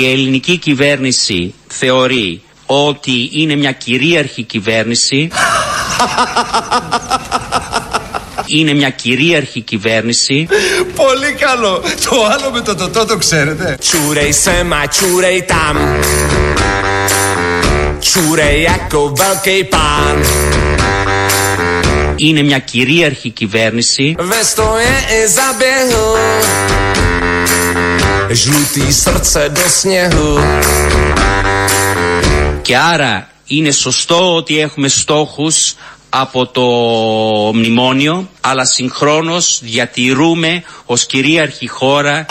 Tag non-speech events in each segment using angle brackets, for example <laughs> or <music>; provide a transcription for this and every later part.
Η ελληνική κυβέρνηση θεωρεί ότι είναι μια κυρίαρχη κυβέρνηση. <laughs> Είναι μια κυρίαρχη κυβέρνηση. Πολύ καλό. Το άλλο με το τοτό το ξέρετε. Čurej sem a čurej tam Čurej ako veľký pán Είναι μια κυρίαρχη κυβέρνηση. Veď to Žlutý srdce do sněhu. Και άρα είναι σωστό ότι έχουμε στόχους από το μνημόνιο, αλλά συγχρόνως διατηρούμε ως κυρίαρχη χώρα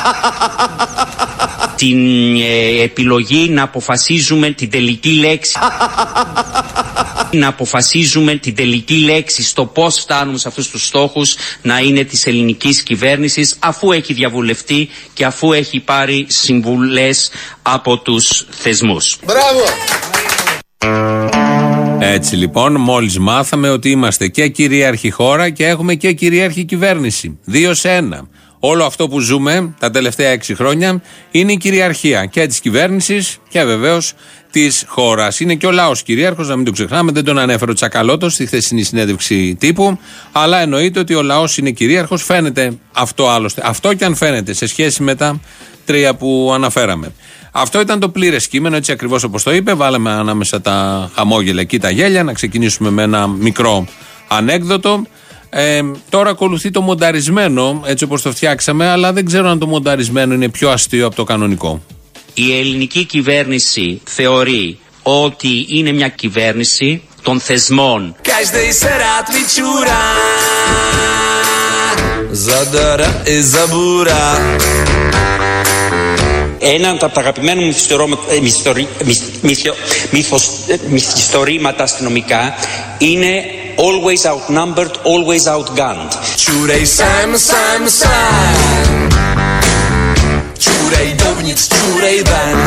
<laughs> την ε, επιλογή να αποφασίζουμε την τελική λέξη <laughs> να αποφασίζουμε την τελική λέξη στο πώς φτάνουμε σε αυτούς τους στόχους να είναι της ελληνικής κυβέρνησης αφού έχει διαβουλευτεί και αφού έχει πάρει συμβουλές από τους θεσμούς. Έτσι λοιπόν, μόλις μάθαμε ότι είμαστε και κυρίαρχη χώρα και έχουμε και κυρίαρχη κυβέρνηση. Δύο σε ένα. Όλο αυτό που ζούμε τα τελευταία έξι χρόνια είναι η κυριαρχία και της κυβέρνησης και βεβαίως της χώρας. Είναι και ο λαός κυρίαρχος, να μην το ξεχνάμε, δεν τον ανέφερε ο Τσακαλώτος στη χθεσινή συνέντευξη τύπου. Αλλά εννοείται ότι ο λαός είναι κυρίαρχος. Φαίνεται αυτό άλλωστε. Αυτό και αν φαίνεται σε σχέση με τα τρία που αναφέραμε. Αυτό ήταν το πλήρες κείμενο, έτσι ακριβώς όπως το είπε. Βάλαμε ανάμεσα τα χαμόγελα και τα γέλια. Να ξεκινήσουμε με ένα μικρό ανέκδοτο. Ε, τώρα ακολουθεί το μονταρισμένο, έτσι όπως το φτιάξαμε, αλλά δεν ξέρω αν το μονταρισμένο είναι πιο αστείο από το κανονικό. Η ελληνική κυβέρνηση θεωρεί ότι είναι μια κυβέρνηση των θεσμών. Každej se rád vyčúrá Zadara i zabúra Ένα από τα αγαπημένα μου μυθιστορώ- ε, μυθιστορι- μυθ- μυθιο- μυθος- ε, μυθιστορήματα αστυνομικά είναι always outnumbered, always outgunned. Čurej sem, sem, sem Čurej dovnitř, čurej ven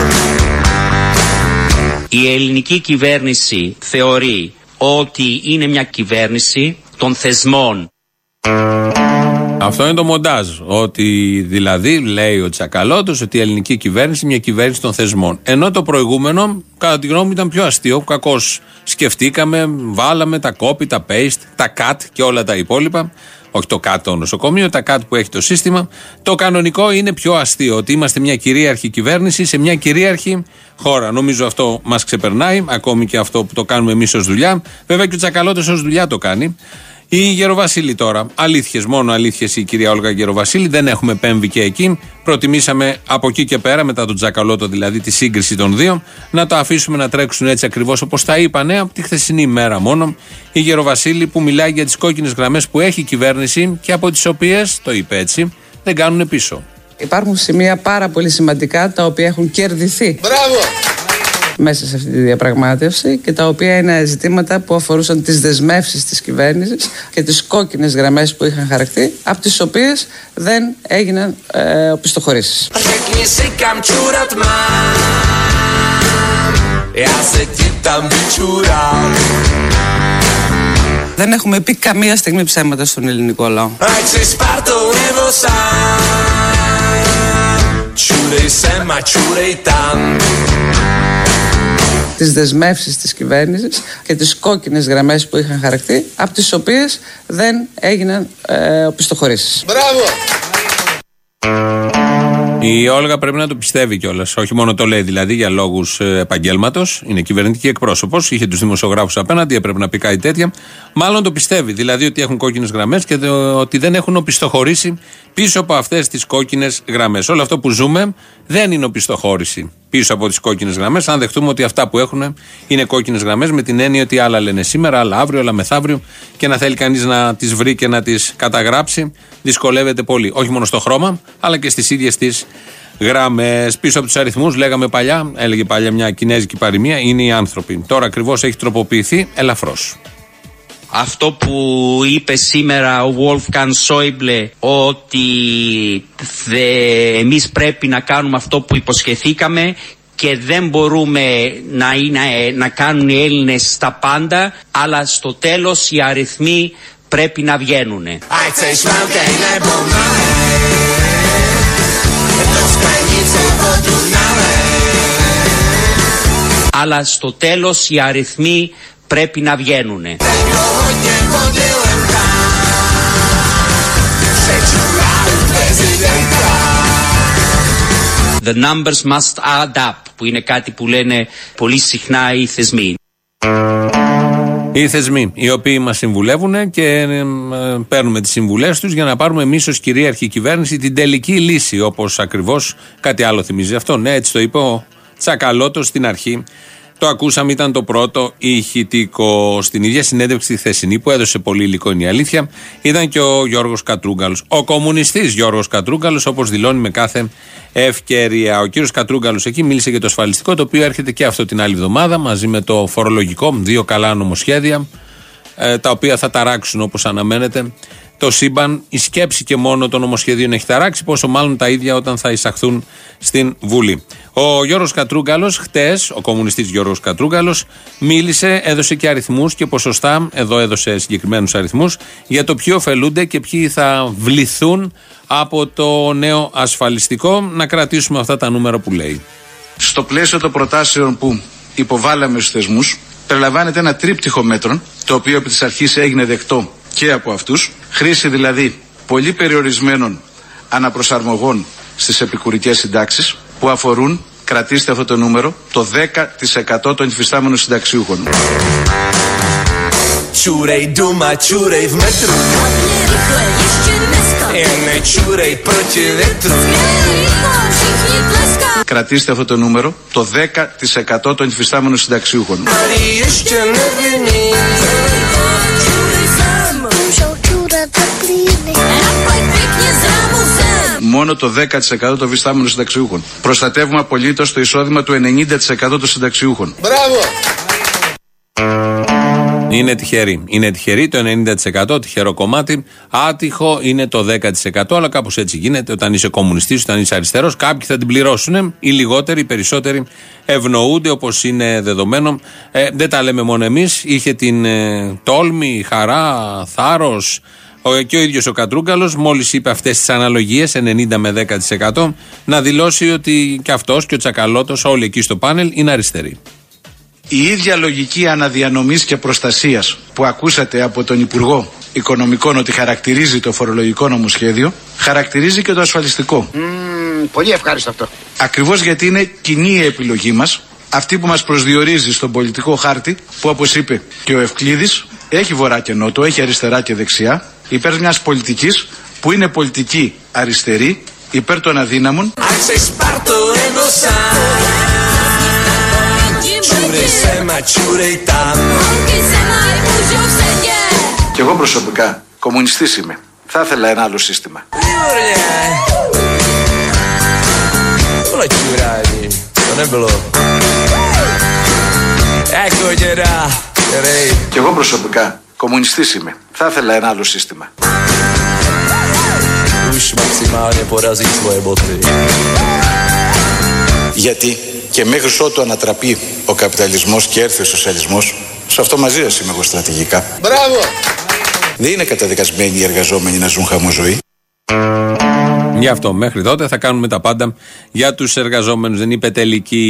Η ελληνική κυβέρνηση θεωρεί ότι είναι μια κυβέρνηση των θεσμών. Αυτό είναι το μοντάζ. Ότι δηλαδή λέει ο Τσακαλώτος ότι η ελληνική κυβέρνηση είναι μια κυβέρνηση των θεσμών. Ενώ το προηγούμενο, κατά τη γνώμη μου, ήταν πιο αστείο. Κακώς σκεφτήκαμε, βάλαμε τα copy, τα paste, τα cut και όλα τα υπόλοιπα. Όχι το cut το νοσοκομείο, τα cut που έχει το σύστημα. Το κανονικό είναι πιο αστείο. Ότι είμαστε μια κυρίαρχη κυβέρνηση σε μια κυρίαρχη χώρα. Νομίζω αυτό μας ξεπερνάει, ακόμη και αυτό που το κάνουμε εμείς ως δουλειά. Βέβαια και ο Τσακαλώτος ως δουλειά το κάνει. Η Γεροβασίλη τώρα. Αλήθειες, μόνο αλήθειες η κυρία Όλγα Γεροβασίλη. Δεν έχουμε επέμβει και εκεί. Προτιμήσαμε από εκεί και πέρα, μετά τον Τζακαλώτο δηλαδή, τη σύγκριση των δύο, να το αφήσουμε να τρέξουν έτσι ακριβώς όπως τα είπανε από τη χθεσινή μέρα μόνο. Η Γεροβασίλη που μιλάει για τις κόκκινες γραμμές που έχει η κυβέρνηση και από τις οποίες, το είπε έτσι, δεν κάνουν πίσω. Υπάρχουν σημεία πάρα πολύ σημαντικά τα οποία έχουν κερδιθεί μέσα σε αυτή τη διαπραγμάτευση και τα οποία είναι ζητήματα που αφορούσαν τις δεσμεύσεις της κυβέρνησης και τις κόκκινες γραμμές που είχαν χαρακτεί από τις οποίες δεν έγιναν ε, οπισθοχωρήσεις. Řekni si kam čurat mám Já se ti tam vyčurám Δεν έχουμε πει καμία στιγμή ψέματα στον ελληνικό λαό. Ať si Spartou nebo sám Čurej sem a čurej tam τις δεσμεύσεις της κυβέρνησης και τις κόκκινες γραμμές που είχαν χαρακτεί από τις οποίες δεν έγιναν ε, οπισθοχωρήσεις. Η Όλγα πρέπει να το πιστεύει κιόλας. Όχι μόνο το λέει δηλαδή για λόγους επαγγέλματος. Είναι κυβερνητική εκπρόσωπος. Είχε τους δημοσιογράφους απέναντι, έπρεπε να πει κάτι τέτοια. Μάλλον το πιστεύει. Δηλαδή ότι έχουν κόκκινες γραμμές και το- ότι δεν έχουν οπισθοχωρήσει πίσω από αυτές τις κόκκινες γραμμές. Όλο αυτό που ζούμε δεν είναι οπισθοχώρηση πίσω από τις κόκκινες γραμμές. Αν δεχτούμε ότι αυτά που έχουν είναι κόκκινες γραμμές με την έννοια ότι άλλα λένε σήμερα, άλλα αύριο, άλλα μεθαύριο και να θέλει κανείς να τις βρει και να τις καταγράψει, δυσκολεύεται πολύ. Όχι μόνο στο χρώμα, αλλά και στις ίδιες τις γραμμές. Πίσω από τους αριθμούς, λέγαμε παλιά, έλεγε παλιά μια κινέζικη παροιμία, είναι οι άνθρωποι. Τώρα ακριβώς έχει τροποποιηθεί ελαφρώς. Αυτό που είπε σήμερα ο Wolfgang Schäuble ότι δε, εμείς πρέπει να κάνουμε αυτό που υποσχεθήκαμε και δεν μπορούμε να, είναι, να κάνουν οι Έλληνες τα πάντα αλλά στο τέλος οι αριθμοί πρέπει να βγαίνουν. Ať seš veľkej nebo malej Do sklenice vodu nalej αλλά στο τέλος οι αριθμοί πρέπει να βγαίνουν. The numbers must add up, που είναι κάτι που λένε πολύ συχνά οι θεσμοί. Οι θεσμοί, οι οποίοι μας συμβουλεύουν και ε, παίρνουμε τις συμβουλές τους για να πάρουμε εμείς ως κυρίαρχη κυβέρνηση την τελική λύση. Όπως ακριβώς κάτι άλλο θυμίζει αυτό. Ναι, έτσι το είπε ο Τσακαλώτος στην αρχή το ακούσαμε, ήταν το πρώτο ηχητικό. Στην ίδια συνέντευξη τη θεσινή που έδωσε πολύ υλικό είναι η αλήθεια, ήταν και ο Γιώργος Κατρούγκαλος. Ο κομμουνιστής Γιώργος Κατρούγκαλος, όπως δηλώνει με κάθε ευκαιρία. Ο κύριος Κατρούγκαλος εκεί μίλησε για το ασφαλιστικό, το οποίο έρχεται και αυτό την άλλη εβδομάδα μαζί με το φορολογικό, δύο καλά νομοσχέδια, ε, τα οποία θα ταράξουν όπως αναμένεται το σύμπαν. Η σκέψη και μόνο των νομοσχεδίων έχει ταράξει, πόσο μάλλον τα ίδια όταν θα εισαχθούν στην Βουλή. Ο Γιώργος Κατρούγκαλος, χτες, ο κομμουνιστής Γιώργος Κατρούγκαλος, μίλησε, έδωσε και αριθμούς και ποσοστά, εδώ έδωσε συγκεκριμένους αριθμούς, για το ποιοι ωφελούνται και ποιοι θα βληθούν από το νέο ασφαλιστικό. Να κρατήσουμε αυτά τα νούμερα που λέει. Στο πλαίσιο των προτάσεων που υποβάλαμε στους θεσμούς, περιλαμβάνεται ένα τρίπτυχο μέτρων, το οποίο επί της αρχής έγινε δεκτό και από αυτούς, χρήση δηλαδή πολύ περιορισμένων αναπροσαρμογών στις επικουρικές συντάξεις που αφορούν, κρατήστε αυτό το νούμερο, το 10% των υφιστάμενων συνταξιούχων. Čurej doma, čurej v metru Ne čurej proti vetru Κρατήστε αυτό το νούμερο, το 10% των υφιστάμενων συνταξιούχων. Μόνο το 10% των υφιστάμενων συνταξιούχων. Προστατεύουμε απολύτως το εισόδημα του 90% των συνταξιούχων. Είναι τυχερή. Είναι τυχερή το 90%, τυχερό κομμάτι. Άτυχο είναι το 10%, αλλά κάπως έτσι γίνεται. Όταν είσαι κομμουνιστής, όταν είσαι αριστερός, κάποιοι θα την πληρώσουν. Οι λιγότεροι, οι περισσότεροι ευνοούνται όπως είναι δεδομένο. Ε, δεν τα λέμε μόνο εμείς. Είχε την ε, τόλμη, χαρά, θάρρος και ο ίδιος ο Κατρούγκαλος, μόλις είπε αυτές τις αναλογίες, 90 με 10%, να δηλώσει ότι και αυτός και ο Τσακαλώτος, όλοι εκεί στο πάνελ, είναι αριστεροί. Η ίδια λογική αναδιανομής και προστασίας που ακούσατε από τον Υπουργό Οικονομικών ότι χαρακτηρίζει το φορολογικό νομοσχέδιο, χαρακτηρίζει και το ασφαλιστικό. Πολύ ευχάριστο αυτό. Ακριβώς γιατί είναι κοινή η επιλογή μας, αυτή που μας προσδιορίζει στον πολιτικό χάρτη, που όπως είπε και ο Ευκλήδης, έχει βορρά και νότο, έχει αριστερά και δεξιά, υπέρ μιας πολιτικής που είναι πολιτική αριστερή, υπέρ των αδύναμων, Ak sei Sparto enosa Čurej sem a čurej tam και εγώ προσωπικά κομμουνιστής είμαι. Θα ήθελα ένα άλλο σύστημα. Výborne Bolo čurání, to nebylo Jako děda, který Και εγώ προσωπικά κομμουνιστής είμαι. Θα ήθελα ένα άλλο σύστημα. už maximálně porazí svoje boty. Γιατί και μέχρι ότου ανατραπεί ο καπιταλισμός και έρθει ο σοσιαλισμός, σε αυτό μαζί σας είμαι εγώ στρατηγικά. Μπράβο! Δεν είναι καταδικασμένοι οι εργαζόμενοι να ζουν χαμό ζωή. Γι' αυτό μέχρι τότε θα κάνουμε τα πάντα για τους εργαζόμενους. Δεν είπε τελική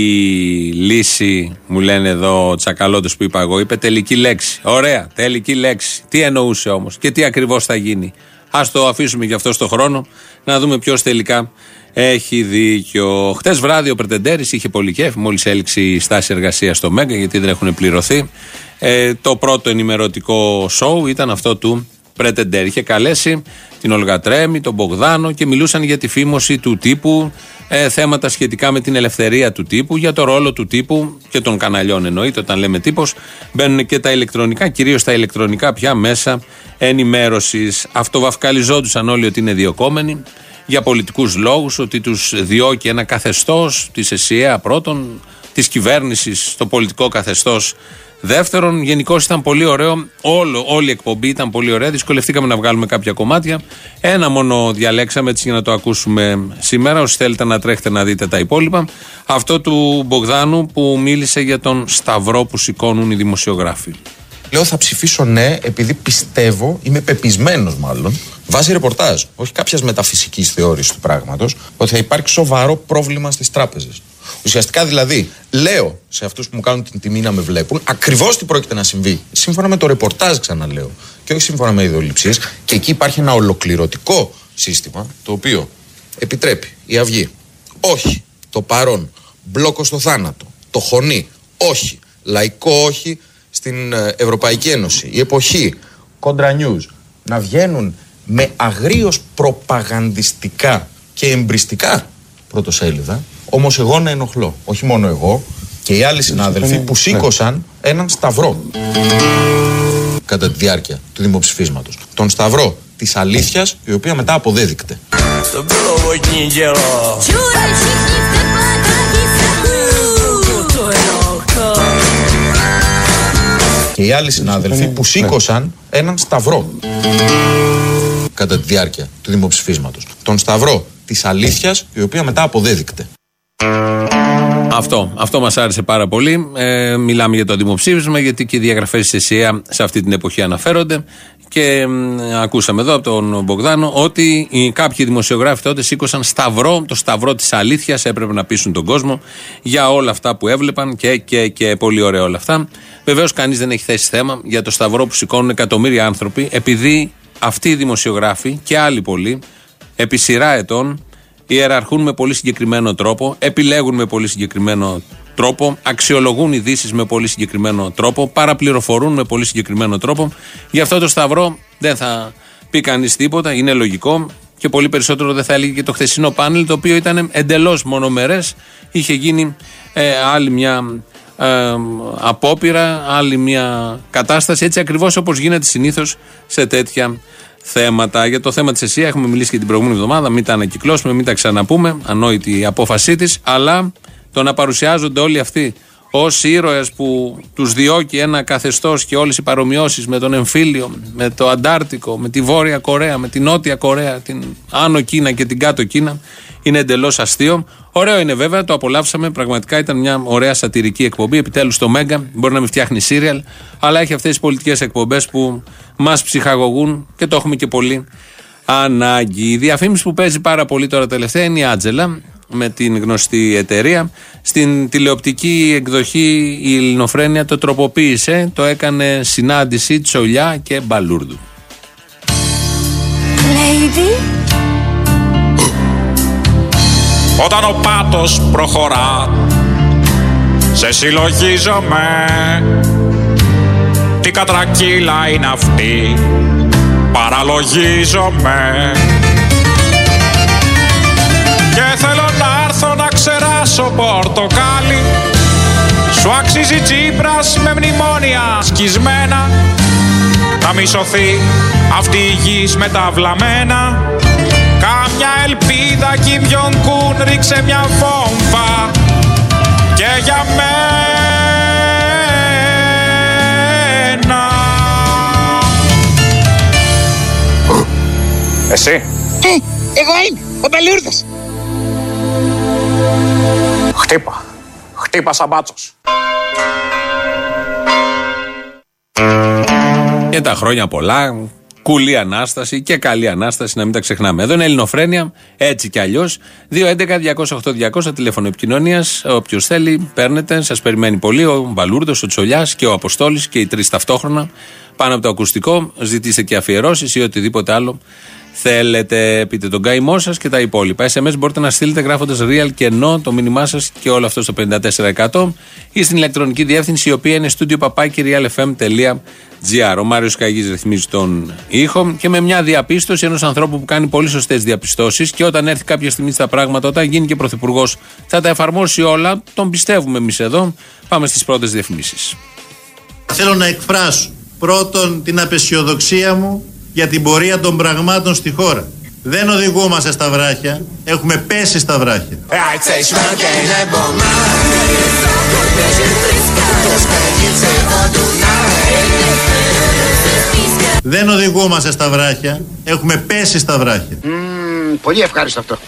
λύση, μου λένε εδώ ο Τσακαλώτος που είπα εγώ. Είπε τελική λέξη. Ωραία, τελική λέξη. Τι εννοούσε όμως και τι ακριβώς θα γίνει. Α το αφήσουμε γι' αυτό στο χρόνο να δούμε ποιος τελικά έχει δίκιο. Χτες βράδυ ο Πρετεντέρης είχε πολύ κέφι, μόλις έληξε η στάση εργασίας στο Μέγκα, γιατί δεν έχουν πληρωθεί. Ε, το πρώτο ενημερωτικό σοου ήταν αυτό του Πρετεντέρη. Είχε καλέσει την Όλγα Τρέμι, τον Μπογδάνο και μιλούσαν για τη φήμωση του τύπου, ε, θέματα σχετικά με την ελευθερία του τύπου, για το ρόλο του τύπου και των καναλιών εννοείται. Όταν λέμε τύπος, μπαίνουν και τα ηλεκτρονικά, κυρίως τα ηλεκτρονικά πια μέσα ενημέρωσης. Αυτοβαυκαλιζόντουσαν όλοι ότι είναι διοκόμενοι για πολιτικούς λόγους, ότι τους διώκει ένα καθεστώς της ΕΣΥΑ πρώτον, της κυβέρνησης στο πολιτικό καθεστώς Δεύτερον, γενικώς ήταν πολύ ωραίο. Όλο, όλη η εκπομπή ήταν πολύ ωραία. Δυσκολευτήκαμε να βγάλουμε κάποια κομμάτια. Ένα μόνο διαλέξαμε έτσι για να το ακούσουμε σήμερα. Όσοι θέλετε να τρέχετε να δείτε τα υπόλοιπα. Αυτό του Μπογδάνου που μίλησε για τον σταυρό που σηκώνουν οι δημοσιογράφοι. Λέω θα ψηφίσω ναι, επειδή πιστεύω, είμαι πεπισμένος μάλλον, βάσει ρεπορτάζ, όχι κάποιας μεταφυσικής θεώρηση του πράγματος, ότι θα υπάρξει σοβαρό πρόβλημα στις τράπεζες. Ουσιαστικά δηλαδή λέω σε αυτούς που μου κάνουν την τιμή να με βλέπουν ακριβώς τι πρόκειται να συμβεί. Σύμφωνα με το ρεπορτάζ, ξαναλέω. Και όχι σύμφωνα με ιδεολειψίες. Και εκεί υπάρχει ένα ολοκληρωτικό σύστημα το οποίο επιτρέπει η Αυγή. Όχι. Το παρόν. Μπλόκο στο θάνατο. Το χωνί. Όχι. Λαϊκό όχι στην ε, Ευρωπαϊκή Ένωση. Η εποχή. Κόντρα news. Να βγαίνουν με αγρίως προπαγανδιστικά και εμπριστικά πρωτοσέλιδα. Όμως εγώ να ενοχλώ. Όχι μόνο εγώ και οι άλλοι συνάδελφοι που σήκωσαν έναν σταυρό κατά τη διάρκεια του δημοψηφίσματος. Τον σταυρό της αλήθειας η οποία μετά αποδέδεικτε. To bylo vodní dělo. Čuraj všichni v teplákách i strachu. To je oko. Και οι άλλοι συνάδελφοι που σήκωσαν έναν σταυρό κατά τη διάρκεια του δημοψηφίσματος. Τον σταυρό της αλήθειας η οποία μετά αποδέδεικτε. Αυτό, αυτό μας άρεσε πάρα πολύ. Ε, μιλάμε για το δημοψήφισμα, γιατί και οι διαγραφές της ΕΣΥΑ σε αυτή την εποχή αναφέρονται. Και μ, ακούσαμε εδώ από τον Μπογδάνο ότι οι, κάποιοι δημοσιογράφοι τότε σήκωσαν σταυρό, το σταυρό της αλήθειας, έπρεπε να πείσουν τον κόσμο για όλα αυτά που έβλεπαν και, και, και πολύ ωραία όλα αυτά. Βεβαίως, κανείς δεν έχει θέσει θέμα για το σταυρό που σηκώνουν εκατομμύρια άνθρωποι, επειδή αυτοί οι δημοσιογράφοι και άλλοι πολλοί, επί σειρά ετών, ιεραρχούν με πολύ συγκεκριμένο τρόπο, επιλέγουν με πολύ συγκεκριμένο τρόπο, αξιολογούν ειδήσεις με πολύ συγκεκριμένο τρόπο, παραπληροφορούν με πολύ συγκεκριμένο τρόπο. Γι' αυτό το σταυρό δεν θα πει κανείς τίποτα, είναι λογικό και πολύ περισσότερο δεν θα έλεγε και το χθεσινό πάνελ, το οποίο ήταν εντελώς μονομερές. Είχε γίνει ε, άλλη μια ε, απόπειρα, άλλη μια κατάσταση, έτσι ακριβώς όπως γίνεται συνήθως σε τέτοια θέματα. Για το θέμα της ΕΣΥΑ έχουμε μιλήσει και την προηγούμενη εβδομάδα. Μην τα ανακυκλώσουμε, μην τα ξαναπούμε. Ανόητη η απόφασή της. Αλλά το να παρουσιάζονται όλοι αυτοί ως ήρωες που τους διώκει ένα καθεστώς και όλες οι παρομοιώσεις με τον εμφύλιο, με το Αντάρτικο, με τη Βόρεια Κορέα, με την Νότια Κορέα, την Άνω Κίνα και την Κάτω Κίνα, είναι εντελώς αστείο. Ωραίο είναι βέβαια, το απολαύσαμε. Πραγματικά ήταν μια ωραία σατυρική εκπομπή. Επιτέλους το Μέγκα μπορεί να μην φτιάχνει σύριαλ, αλλά έχει αυτές τις πολιτικές εκπομπές που μας ψυχαγωγούν και το έχουμε και πολύ ανάγκη. Η διαφήμιση που παίζει πάρα πολύ τώρα τελευταία είναι η Άτζελα με την γνωστή εταιρεία. Στην τηλεοπτική εκδοχή η Ελληνοφρένεια το τροποποίησε, το έκανε συνάντηση Τσολιά και Μπαλούρδου. Lady. Όταν ο πάτος προχωρά Σε συλλογίζομαι Τι κατρακύλα είναι αυτή Παραλογίζομαι ξεράσω πορτοκάλι. Σου αξίζει Τσίπρας με μνημόνια σκισμένα. Να μη σωθεί αυτή η γης με τα βλαμμένα. Κάμια ελπίδα Κιμ Jong Κουν ρίξε μια βόμβα. Και για μένα. Εσύ. Εγώ είμαι, ο Μπαλούρδας. Χτύπα Χτύπα σαν μπάτσος Και τα χρόνια πολλά, κουλή ανάσταση και καλή ανάσταση, να μην τα ξεχνάμε. Εδώ είναι Ελληνοφρένια, έτσι κι αλλιώς. 211-208-200 τηλέφωνο επικοινωνίας. Όποιος θέλει, παίρνετε. Σας περιμένει πολύ ο Μπαλούρδο, ο Τσολιάς και ο Αποστόλης και οι τρεις ταυτόχρονα πάνω από το ακουστικό. Ζητήστε και αφιερώσεις ή οτιδήποτε άλλο θέλετε. Πείτε τον καημό σας και τα υπόλοιπα. SMS μπορείτε να στείλετε γράφοντας real και no το μήνυμά σας και όλο αυτό στο 54% ή στην ηλεκτρονική διεύθυνση η οποία είναι studio papakirialfm.gr. Ο Μάριος Καγή ρυθμίζει τον ήχο και με μια διαπίστωση ενός ανθρώπου που κάνει πολύ σωστές διαπιστώσεις και όταν έρθει κάποια στιγμή στα πράγματα, όταν γίνει και πρωθυπουργός, θα τα εφαρμόσει όλα. Τον πιστεύουμε εμείς εδώ. Πάμε στις πρώτες διαφημίσεις. Θέλω να εκφράσω πρώτον την απεσιοδοξία μου για την πορεία των πραγμάτων στη χώρα. Δεν οδηγούμαστε στα βράχια, έχουμε πέσει στα βράχια. Δεν οδηγούμαστε στα βράχια, έχουμε πέσει στα βράχια. Μμμ, πολύ ευχάριστο αυτό.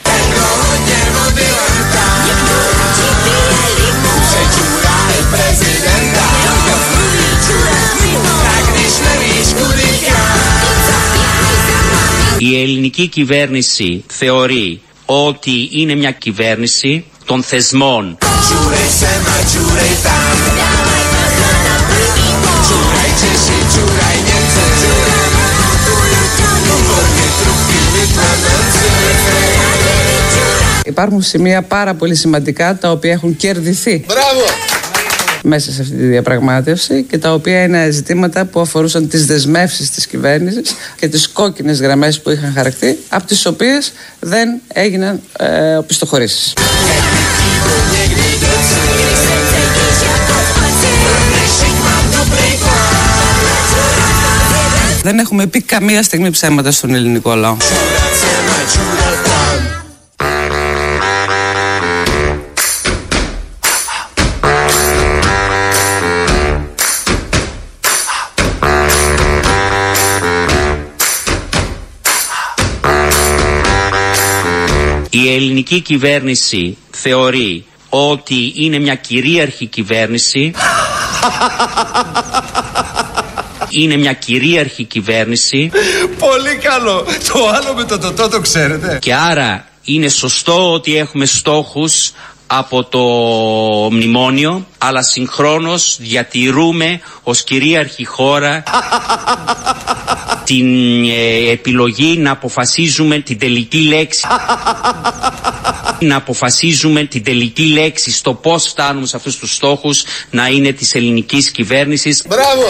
Η ελληνική κυβέρνηση θεωρεί ότι είναι μια κυβέρνηση των θεσμών. Υπάρχουν σημεία πάρα πολύ σημαντικά τα οποία έχουν κερδιθεί Μπράβο! Μέσα σε αυτή τη διαπραγμάτευση και τα οποία είναι ζητήματα που αφορούσαν τις δεσμεύσεις της κυβέρνησης και τις κόκκινες γραμμές που είχαν χαρακτεί από τις οποίες δεν έγιναν ε, οπισθοχωρήσεις. Δεν έχουμε πει καμία στιγμή ψέματα στον ελληνικό λαό. Η ελληνική κυβέρνηση θεωρεί ότι είναι μια κυρίαρχη κυβέρνηση. <laughs> Είναι μια κυρίαρχη κυβέρνηση Πολύ καλό. Το άλλο με το τοτό το ξέρετε. και άρα είναι σωστό ότι έχουμε στόχους από το μνημόνιο αλλά συγχρόνως διατηρούμε ως κυρίαρχη χώρα την ε, επιλογή να αποφασίζουμε την τελική λέξη να αποφασίζουμε την τελική λέξη στο πώς φτάνουμε σε αυτούς τους στόχους να είναι της ελληνικής κυβέρνησης Μπράβο!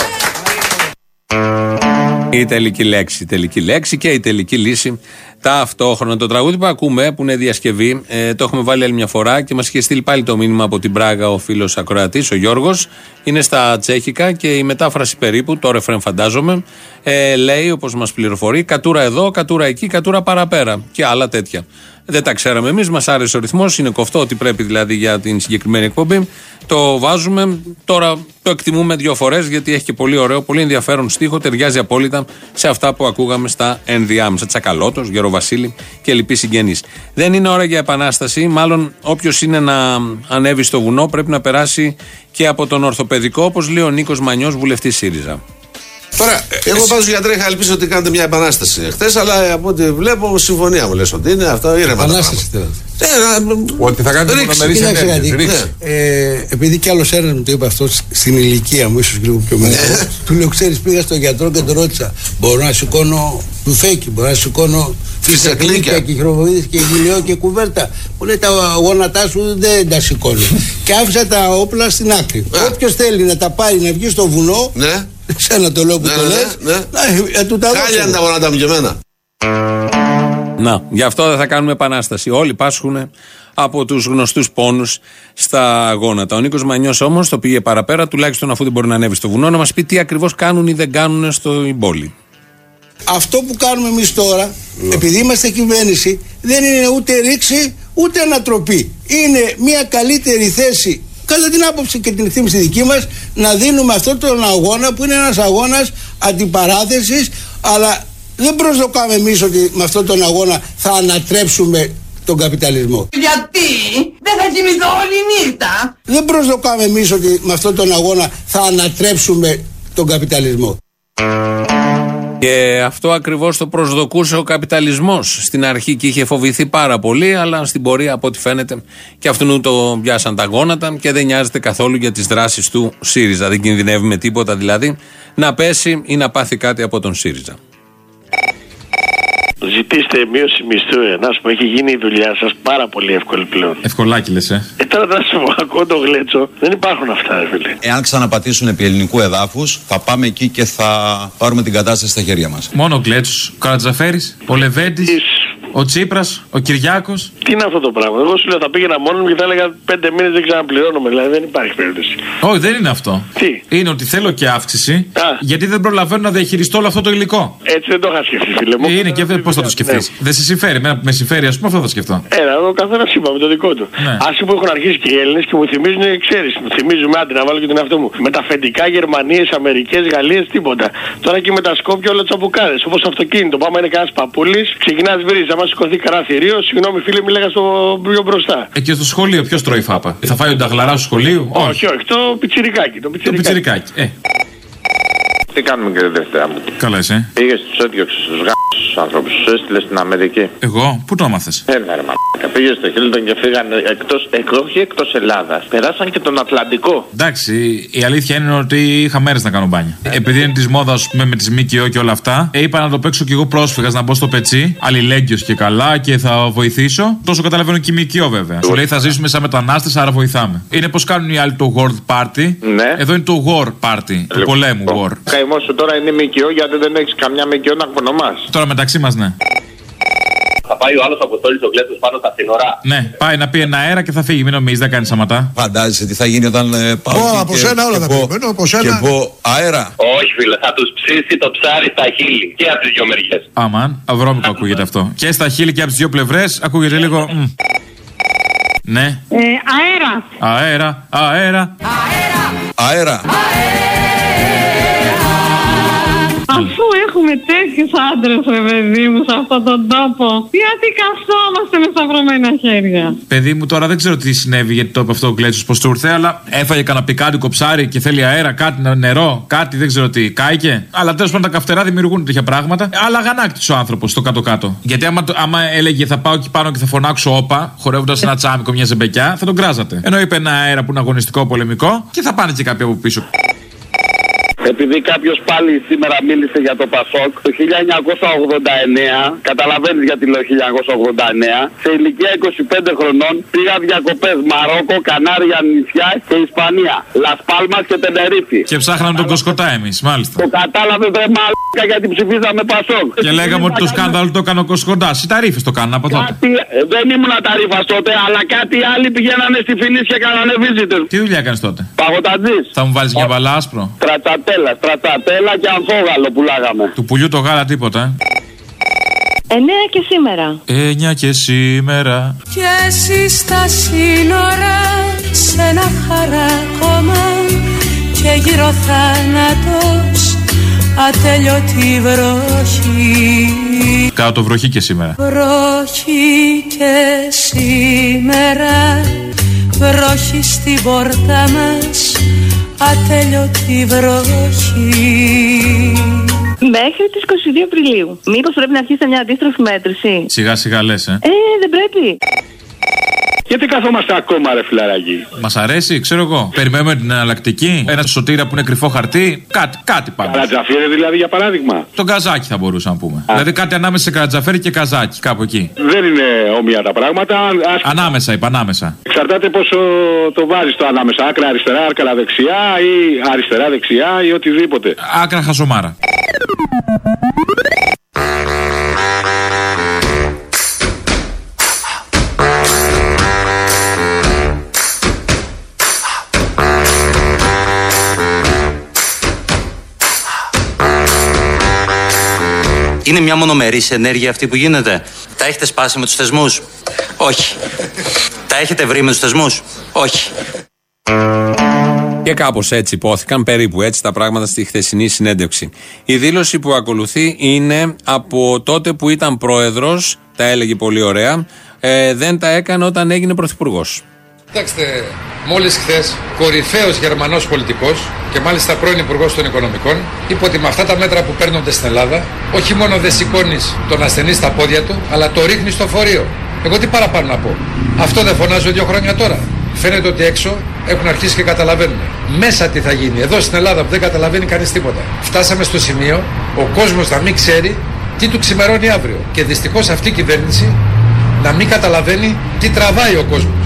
Η τελική λέξη, η τελική λέξη και η τελική λύση ταυτόχρονα. Το τραγούδι που ακούμε, που είναι διασκευή, ε, το έχουμε βάλει άλλη μια φορά και μας είχε στείλει πάλι το μήνυμα από την Πράγα ο φίλος Ακροατής, ο Γιώργος. Είναι στα τσέχικα και η μετάφραση περίπου, το ρεφρέν φαντάζομαι, ε, λέει όπως μας πληροφορεί, κατούρα εδώ, κατούρα εκεί, κατούρα παραπέρα και άλλα τέτοια. Δεν τα ξέραμε εμείς, μας άρεσε ο ρυθμός, είναι κοφτό ότι πρέπει δηλαδή για την συγκεκριμένη εκπομπή. Το βάζουμε, τώρα το εκτιμούμε δύο φορές γιατί έχει και πολύ ωραίο, πολύ ενδιαφέρον στίχο, ταιριάζει απόλυτα σε αυτά που ακούγαμε στα ενδιάμεσα. Τσακαλώτος, Γεροβασίλη και λοιποί συγγενείς. Δεν είναι ώρα για επανάσταση, μάλλον όποιος είναι να ανέβει στο βουνό πρέπει να περάσει και από τον ορθοπαιδικό, όπως λέει ο Νίκος Μανιός, βουλευτής ΣΥΡΙΖΑ. Τώρα, εγώ πάντω γιατρέ είχα ελπίσει ότι κάνετε μια επανάσταση χθες, αλλά από ό,τι βλέπω συμφωνία μου λες ότι είναι αυτό ήρεμα. Επανάσταση θέλω. Ότι θα κάνετε μονομερείς Κοίταξε ενέργειες, κάτι. ρίξ. Ε, επειδή κι άλλος ένα μου το είπε αυτό στην ηλικία μου, ίσως λίγο πιο μεγάλο. Του λέω: Ξέρεις, πήγα στον γιατρό και τον ρώτησα. Μπορώ να σηκώνω τουφέκι, μπορώ να σηκώνω φυσακλίκια και χειροβοίδε και γυλιό και κουβέρτα. Μου λέει τα γόνατά σου δεν τα σηκώνω. <laughs> και άφησα τα όπλα στην άκρη. Όποιος θέλει να τα πάρει να βγει στο βουνό, Ναι. Σένα το λέω που Ναι, το ναι, λες, ναι. να, ε, του τα Χάλια δώσω. είναι τα γόνατα μου και εμένα. Να, γι' αυτό δεν θα κάνουμε επανάσταση. Όλοι πάσχουν από τους γνωστούς πόνους στα γόνατα. Ο Νίκος Μανιός όμως το πήγε παραπέρα, τουλάχιστον αφού δεν μπορεί να ανέβει στο βουνό, να μας πει τι ακριβώς κάνουν ή δεν κάνουν στο πόλη. Αυτό που κάνουμε εμείς τώρα, επειδή είμαστε κυβέρνηση, δεν είναι ούτε ρήξη ούτε ανατροπή. Είναι μια καλύτερη θέση, κατά την άποψη και την εκτίμηση δική μας, να δίνουμε αυτό τον αγώνα που είναι ένας αγώνας αντιπαράθεσης, αλλά δεν προσδοκάμε εμείς ότι με αυτόν τον αγώνα θα ανατρέψουμε τον καπιταλισμό. Γιατί; Δεν θα κοιμηθώ όλη νύχτα. Δεν προσδοκάμε εμείς ότι με αυτόν τον αγώνα θα ανατρέψουμε τον καπιταλισμό. Και αυτό ακριβώς το προσδοκούσε ο καπιταλισμός στην αρχή και είχε φοβηθεί πάρα πολύ, αλλά στην πορεία από ό,τι φαίνεται και αυτού το πιάσαν τα γόνατα και δεν νοιάζεται καθόλου για τις δράσεις του ΣΥΡΙΖΑ. Δεν κινδυνεύει με τίποτα δηλαδή να πέσει ή να πάθει κάτι από τον ΣΥΡΙΖΑ. Ζητήστε μείωση μισθού ενά που έχει γίνει η δουλειά σας πάρα πολύ εύκολη πλέον. Ευκολάκι λες, ε. Ε, τώρα θα σου πω, ακούω το γλέτσο. Δεν υπάρχουν αυτά, ρε φίλε. Εάν ξαναπατήσουν επί ελληνικού εδάφους, θα πάμε εκεί και θα πάρουμε την κατάσταση στα χέρια μας. Μόνο ο Γκλέτσο, ο Καρατζαφέρη, ο Λεβέντη, ο Τσίπρας, ο Κυριάκος. Τι είναι αυτό το πράγμα; Εγώ σου λέω θα πήγαινα μόνο μου και θα έλεγα πέντε μήνες δεν ξαναπληρώνομαι. Δηλαδή δεν υπάρχει περίπτωση. Όχι, δεν είναι αυτό. Τι; Είναι ότι θέλω και αύξηση, γιατί δεν προλαβαίνω να διαχειριστώ όλο αυτό το υλικό. Έτσι δεν το είχα σκεφτεί, φίλε μου. Είναι και πώς θα το σκεφτείς; Ναι. Δεν σε συμφέρει. Εμένα που με συμφέρει, ας πούμε, αυτό θα σκεφτώ. Έλα, ο καθένας είπα με το δικό του. Ναι. Άσοι που έχουν αρχίσει και οι Έλληνες και μου θυμίζουν, ξέρεις, μου θυμίζουν άντε να βάλω και τον εαυτό μου. Με τα αφεντικά Γερμανίες, Αμερικές, Γαλλίες, τίποτα. Τώρα και με τα σκόπια όλα τσαμπουκάδε. Όπως αυτοκίνητο. Πάμε είναι κανένας παππούλης, ξεκινάς βρίζα, άμα σηκωθεί κανένα θηρίο, συγγνώμη φίλε, μιλάγα στο πιο μπροστά. Ε, και στο σχολείο, ποιος τρώει φάπα; Θα φάει ο νταγλαράς του σχολείου. Όχι, όχι, το πιτσιρικάκι. Το Το πιτσιρικάκι. πιτσιρικάκι. Ε, Τι κάνουμε κύριε Δευτέρα μου; καλά, εσύ. Πήγες του έδιωξε του γάμου τους άνθρωπους. Του έστειλες στην Αμερική. Εγώ, πού το έμαθες; Έλα ρε μαλάκα. Πήγες στο Χίλτον και φύγανε εκτός, όχι εκτός Ελλάδας. Περάσαν και τον Ατλαντικό. Εντάξει, η αλήθεια είναι ότι είχα μέρες να κάνω μπάνια. Επειδή είναι της μόδας, ας πούμε, με τις ΜΚΟ και όλα αυτά, ε, είπα να το παίξω κι εγώ πρόσφυγας, να μπω στο πετσί, αλληλέγγυος και καλά και θα βοηθήσω. Τόσο καταλαβαίνω και η ΜΚΟ βέβαια. Σου λέει θα ζήσουμε σαν μετανάστες, άρα βοηθάμε. Είναι πώ κάνουν οι άλλοι το World Party. Ναι. Εδώ είναι το War Party, του πολέμου War. Καημό σου τώρα είναι ΜΚΟ γιατί δεν έχεις καμιά ΜΚΟ να απονομά. Τώρα μεταξύ μας, ναι. Θα πάει ο άλλος αποστόλης ο Γκλέτο πάνω στα σύνορα. Ναι, πάει να πει ένα αέρα και θα φύγει. Μην νομίζεις, δεν κάνει σαματά. Φαντάζεσαι τι θα γίνει όταν ε, πάω. Ω, εκεί από και- σένα όλα και θα πω- περιμένω, από σένα. Και πω αέρα. Όχι, φίλε, θα τους ψήσει το ψάρι στα χείλη και από τις δύο μεριές. Αμάν, αβρώμικο ακούγεται αυτό. Και στα χείλη και από τις δύο πλευρές ακούγεται λίγο. μμ. Ναι. Ε, αέρα. Αέρα, αέρα. Αέρα. Άντρε, ρε παιδί μου, σε αυτόν τον τόπο, γιατί καθόμαστε με σταυρωμένα χέρια; Παιδί μου, τώρα δεν ξέρω τι συνέβη γιατί το είπε αυτό ο Γκλέτσο πώ του ήρθε, αλλά έφαγε κανένα πικάντικο ψάρι και θέλει αέρα, κάτι να- νερό, κάτι δεν ξέρω τι. Κάηκε. Αλλά τέλος πάντων τα καυτερά δημιουργούν τέτοια πράγματα. Αλλά αγανάκτησε ο άνθρωπος στο κάτω-κάτω. Γιατί άμα, το- άμα έλεγε θα πάω εκεί πάνω και θα φωνάξω όπα, χορεύοντας ένα τσάμικο, μια ζεμπεκιά, θα τον κράζατε. Ενώ είπε ένα αέρα που είναι αγωνιστικό, πολεμικό και θα πάνε και κάποιοι από πίσω. Επειδή κάποιος πάλι σήμερα μίλησε για το Πασόκ, το 1989, καταλαβαίνεις γιατί λέω 1989, σε ηλικία 25 χρονών πήγα διακοπές Μαρόκο, Κανάρια νησιά και Ισπανία. Λασπάλμα και Τενερίφη. Και ψάχναμε τον Κοσκοτά εμείς, μάλιστα. Το κατάλαβε βρε μαλάκα γιατί ψηφίζαμε Πασόκ. Και λέγαμε ότι το σκάνδαλο το έκανε ο Κοσκοντάς. Οι ταρήφε το κάνουν από τότε. Κάτι, ε, δεν ήμουν ταρήφα τότε, αλλά κάτι άλλοι πηγαίνανε στη Φιλή και κάνανε visitors. Τι δουλειά έκανες τότε; Παγωτατζής. Θα μου βάλεις μια μπαλά άσπρο; Τρατσατέλα, τρατσατέλα και αμφόγαλο πουλάγαμε. Του πουλιού το γάλα τίποτα. ε. Εννέα και σήμερα. Ένια και σήμερα. Κι εσύ στα σύνορα σε ένα χαράκωμα και γύρω θάνατος ατέλειωτη βροχή Κάτω το βροχή και σήμερα. Βροχή και σήμερα βροχή στην πόρτα μας ατέλειωτη βροχή Μέχρι τις 22 Απριλίου. Μήπως πρέπει να αρχίσετε μια αντίστροφη μέτρηση; Σιγά σιγά λες, ε. Ε, δεν πρέπει. Γιατί καθόμαστε ακόμα, ρε φιλαράκι; Μας αρέσει, ξέρω εγώ. Περιμένουμε την εναλλακτική. Ένα σωτήρα που είναι κρυφό χαρτί. Κάτι, κάτι πάντως. Καρατζαφέρε δηλαδή για παράδειγμα. Το καζάκι θα μπορούσαμε να πούμε. Δηλαδή κάτι ανάμεσα σε καρατζαφέρι και καζάκι, κάπου εκεί. Δεν είναι όμοια τα πράγματα. Ας... Ανάμεσα, είπα, ανάμεσα. Εξαρτάται πόσο το βάζεις το ανάμεσα. Άκρα αριστερά, άκρα δεξιά ή αριστερά δεξιά ή οτιδήποτε. Άκρα χασομάρα. Είναι μια μονομερής ενέργεια αυτή που γίνεται. Τα έχετε σπάσει με τους θεσμούς; Όχι. Τα έχετε βρει με τους θεσμούς; Όχι. Και κάπως έτσι υπόθηκαν, περίπου έτσι τα πράγματα στη χθεσινή συνέντευξη. Η δήλωση που ακολουθεί είναι από τότε που ήταν πρόεδρος, τα έλεγε πολύ ωραία, ε, δεν τα έκανε όταν έγινε πρωθυπουργός. Κοιτάξτε, μόλις χθες κορυφαίος Γερμανός πολιτικός και μάλιστα πρώην Υπουργός των Οικονομικών είπε ότι με αυτά τα μέτρα που παίρνονται στην Ελλάδα, όχι μόνο δεν σηκώνεις τον ασθενή στα πόδια του, αλλά το ρίχνεις στο φορείο. Εγώ τι παραπάνω να πω. Αυτό δεν φωνάζω δύο χρόνια τώρα. Φαίνεται ότι έξω έχουν αρχίσει και καταλαβαίνουν. Μέσα τι θα γίνει. Εδώ στην Ελλάδα που δεν καταλαβαίνει κανείς τίποτα. Φτάσαμε στο σημείο ο κόσμος να μην ξέρει τι του ξημερώνει αύριο. Και δυστυχώς αυτή η κυβέρνηση να μην καταλαβαίνει τι τραβάει ο κόσμος.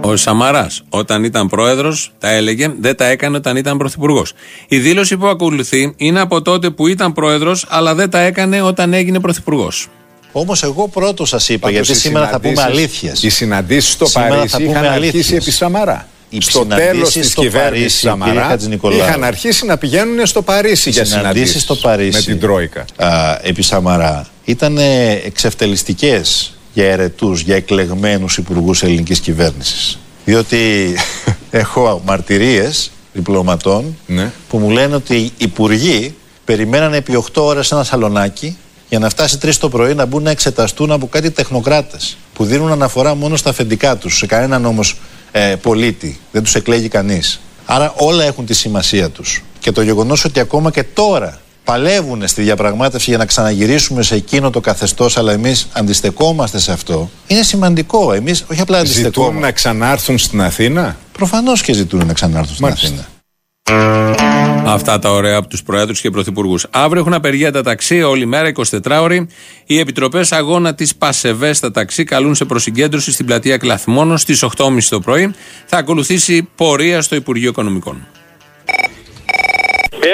Ο Σαμαράς, όταν ήταν πρόεδρος, τα έλεγε, δεν τα έκανε όταν ήταν πρωθυπουργός. Η δήλωση που ακολουθεί είναι από τότε που ήταν πρόεδρος, αλλά δεν τα έκανε όταν έγινε πρωθυπουργός. Όμως εγώ πρώτος σας είπα, Πάντως γιατί οι σήμερα θα πούμε συναντήσεις- αλήθειες. Οι συναντήσεις στο Παρίσι είχαν αρχίσει επί Σαμαρά. Οι στο συναντήσεις τέλο της στο κυβέρνησης Παρίσι, κύριε Σαμαρά Χατζηνικολάου. είχαν αρχίσει να πηγαίνουν στο Παρίσι για συναντήσεις συναντήσεις στο Παρίσι με την Τρόικα. α, επί Σαμαρά ήταν εξευτελιστικές για ερετού, για εκλεγμένους υπουργούς ελληνικής κυβέρνησης. Διότι <laughs> έχω μαρτυρίες διπλωματών Ναι. που μου λένε ότι οι υπουργοί περιμένανε επί 8 ώρες ένα σαλονάκι για να φτάσει 3 το πρωί να μπουν να εξεταστούν από κάτι τεχνοκράτες που δίνουν αναφορά μόνο στα αφεντικά τους, σε κανέναν όμως ε, πολίτη. Δεν τους εκλέγει κανείς. Άρα όλα έχουν τη σημασία τους. Και το γεγονός ότι ακόμα και τώρα παλεύουν στη διαπραγμάτευση για να ξαναγυρίσουμε σε εκείνο το καθεστώς, αλλά εμείς αντιστεκόμαστε σε αυτό. Είναι σημαντικό. Εμείς όχι απλά αντιστεκόμαστε. Ζητούν να ξανάρθουν στην Αθήνα; Προφανώς και ζητούν να ξανάρθουν στην Μάλιστα. Αθήνα. Αυτά τα ωραία από τους προέδρους και πρωθυπουργούς. Αύριο έχουν απεργία τα ταξί όλη μέρα, 24 ώρη. Οι επιτροπές αγώνα της Πασεβέ στα ταξί καλούν σε προσυγκέντρωση στην πλατεία Κλαθμόνος στις 8.30 το πρωί. Θα ακολουθήσει πορεία στο Υπουργείο Οικονομικών.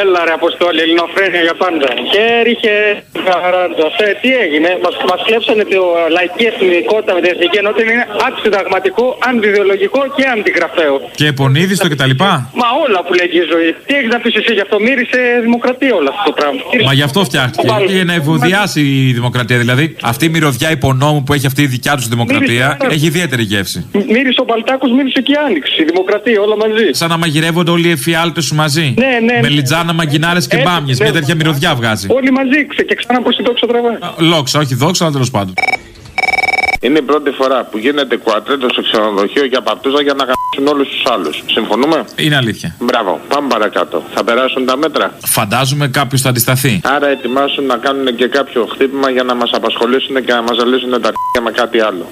Έλα ρε Αποστόλη, ελληνοφρένια για πάντα. Χέρι, χέρι, χαράντο. Ε, τι έγινε, μας, μας κλέψανε τη λαϊκή εθνικότητα με την εθνική ενότητα είναι αντισυνταγματικό, αντιδεολογικό και αντιγραφαίο. Και Επονίδη το κτλ. Μα όλα που λέγει η ζωή. Τι έχεις να πεις εσύ γι' αυτό, μύρισε δημοκρατία όλο αυτό το πράγμα. Μα γι' αυτό φτιάχτηκε. Για να ευωδιάσει η δημοκρατία. Δηλαδή, αυτή η μυρωδιά υπονόμου που έχει αυτή η δικιά τους δημοκρατία Μύρισε. έχει ιδιαίτερη γεύση. Μύρισε ο Παλτάκος, μύρισε και η Άνοιξη. Η δημοκρατία, όλα μαζί. Σαν να μαγειρεύονται όλοι οι εφιάλτες σου μαζί. Ναι, ναι, Με ναι. Λιτζάνα, μαγκινάρε και Έτσι, μπάμιες. ναι. Μια τέτοια μυρωδιά βγάζει. Όλοι μαζί ξε, και ξανά προ την τόξα τραβάει. Λόξα, όχι δόξα, αλλά τέλος πάντων. Είναι η πρώτη φορά που γίνεται κουατρέτο σε ξενοδοχείο για παπτούζα για να γαμίσουν όλους τους άλλους. Συμφωνούμε; Είναι αλήθεια. Μπράβο, πάμε παρακάτω. Θα περάσουν τα μέτρα; Φαντάζομαι κάποιος θα αντισταθεί. Άρα ετοιμάσουν να κάνουν και κάποιο χτύπημα για να μας απασχολήσουν και να μας ζαλίσουν τα αρχίδια <laughs> με κάτι άλλο.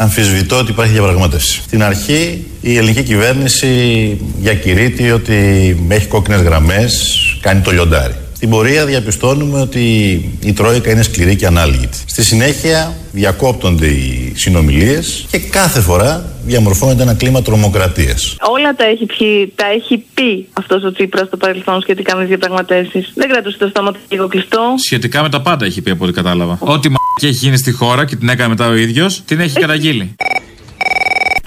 Αμφισβητώ ότι υπάρχει διαπραγμάτευση. Στην αρχή η ελληνική κυβέρνηση διακηρύττει ότι έχει κόκκινες γραμμές, κάνει το λιοντάρι. Στην πορεία διαπιστώνουμε ότι η Τρόικα είναι σκληρή και ανάλγητη. Στη συνέχεια διακόπτονται οι συνομιλίες και κάθε φορά διαμορφώνεται ένα κλίμα τρομοκρατίας. Όλα τα έχει, πει, τα έχει πει αυτός ο Τσίπρας στο παρελθόν σχετικά με τις διαπραγματεύσεις. Δεν κρατούσε το στόμα του λίγο κλειστό. Σχετικά με τα πάντα έχει πει από ό,τι κατάλαβα. Ό,τι μ***και έχει γίνει στη χώρα και την έκανε μετά ο ίδιος, την έχει καταγγείλει.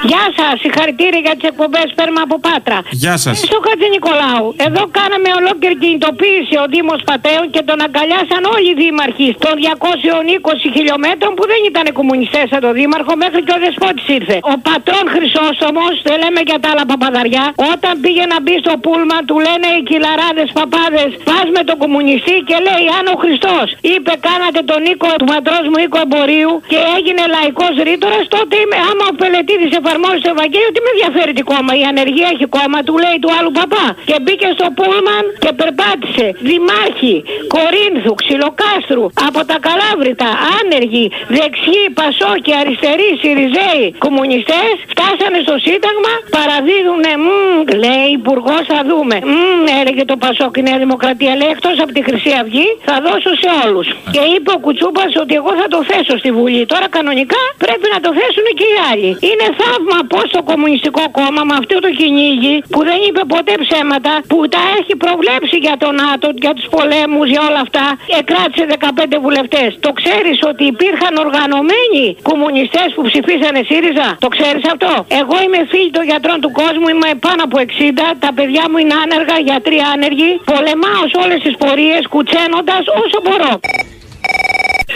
Γεια σας, συγχαρητήρια για τις εκπομπές Πέρμα από Πάτρα. Γεια σας. Στο Χατζη Νικολάου. Εδώ κάναμε ολόκληρη κινητοποίηση ο Δήμος Πατέων και τον αγκαλιάσαν όλοι οι δήμαρχοι των 220 χιλιόμετρων που δεν ήταν κομμουνιστές σαν τον Δήμαρχο μέχρι και ο Δεσπότης ήρθε. Ο πατρόν Χρυσόστομο, δεν λέμε για τα άλλα παπαδαριά, όταν πήγε να μπει στο πούλμα του λένε οι κυλαράδες παπάδες, πας με τον κομμουνιστή και λέει αν ο Χριστός είπε κάνατε τον οίκο του πατρός μου οίκο εμπορίου και έγινε λαϊκός ρήτορας, τότε είμαι, άμα ο Πελετήδης εφαρμόζει το Ευαγγέλιο, τι με ενδιαφέρει τι κόμμα. Η ανεργία έχει κόμμα, του λέει του άλλου παπά. Και μπήκε στο πούλμαν και περπάτησε. Δημάρχοι, Κορίνθου, Ξυλοκάστρου, από τα Καλάβρητα, άνεργοι, δεξιοί, Πασόκοι, αριστεροί, Σιριζέοι, κομμουνιστές, φτάσανε στο Σύνταγμα, παραδίδουνε, μμ, λέει υπουργός, θα δούμε. Μμ, έλεγε το Πασόκ η Νέα Δημοκρατία, λέει εκτός από τη Χρυσή Αυγή, θα δώσω σε όλους. Και είπε ο Κουτσούπας ότι εγώ θα το θέσω στη Βουλή. Τώρα κανονικά πρέπει να το θέσουν και οι άλλοι. Είναι θαύμα πώ το Κομμουνιστικό Κόμμα με αυτό το κυνήγι που δεν είπε ποτέ ψέματα, που τα έχει προβλέψει για τον ΝΑΤΟ, για τους πολέμους, για όλα αυτά, εκράτησε 15 βουλευτές. Το ξέρεις ότι υπήρχαν οργανωμένοι κομμουνιστές που ψηφίσανε ΣΥΡΙΖΑ; Το ξέρεις αυτό; Εγώ είμαι φίλη των γιατρών του κόσμου, είμαι πάνω από 60. Τα παιδιά μου είναι άνεργα, γιατροί άνεργοι. Πολεμάω σε όλες τις πορείες, κουτσένοντας όσο μπορώ.